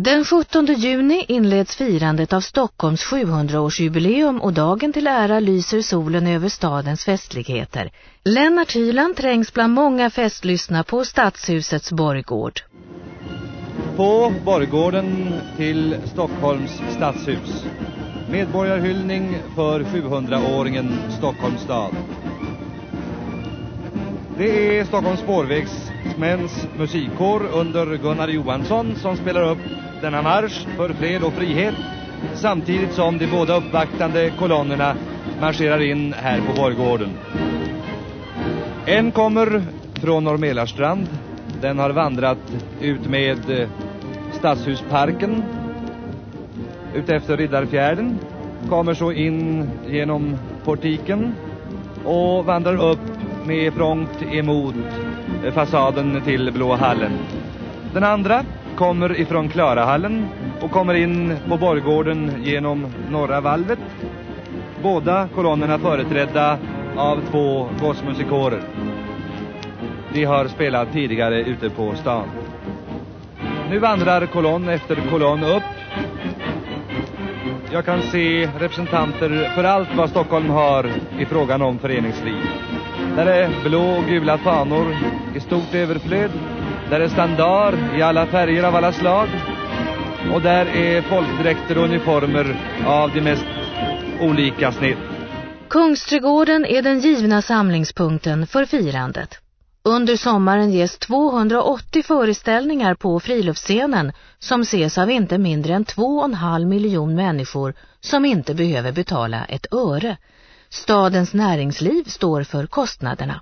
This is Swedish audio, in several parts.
Den 17 juni inleds firandet av Stockholms 700-årsjubileum och dagen till ära lyser solen över stadens festligheter. Lennart Hyland trängs bland många festlyssna på Stadshusets borggård. På borggården till Stockholms stadshus. Medborgarhyllning för 700-åringen Stockholms stad. Det är Stockholms spårvägsmäns musikkår under Gunnar Johansson som spelar upp denna marsch för fred och frihet samtidigt som de båda uppvaktande kolonnerna marscherar in här på Borggården. En kommer från Norrmälarstrand. Den har vandrat ut med Stadshusparken Stadshusparken utefter Riddarfjärden kommer så in genom portiken och vandrar upp med front emot fasaden till Blå hallen. Den andra kommer ifrån Klarahallen och kommer in på Borggården genom Norra valvet. Båda kolonnerna företrädda av två gossmusikorer. De har spelat tidigare ute på stan. Nu vandrar kolonn efter kolonn upp. Jag kan se representanter för allt vad Stockholm har i frågan om föreningsliv. Där är blå och gula fanor i stort överflöd där är standard i alla färger av alla slag. Och där är folkdräkter och uniformer av de mest olika snitt. Kungsträdgården är den givna samlingspunkten för firandet. Under sommaren ges 280 föreställningar på friluftsscenen som ses av inte mindre än 2,5 miljon människor som inte behöver betala ett öre. Stadens näringsliv står för kostnaderna.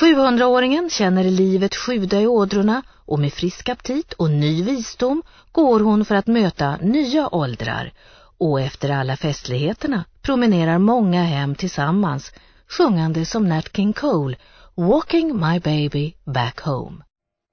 700-åringen känner livet sjuda i ådrorna och med frisk aptit och ny visdom går hon för att möta nya åldrar. Och efter alla festligheterna promenerar många hem tillsammans, sjungande som Nat King Cole, Walking My Baby Back Home.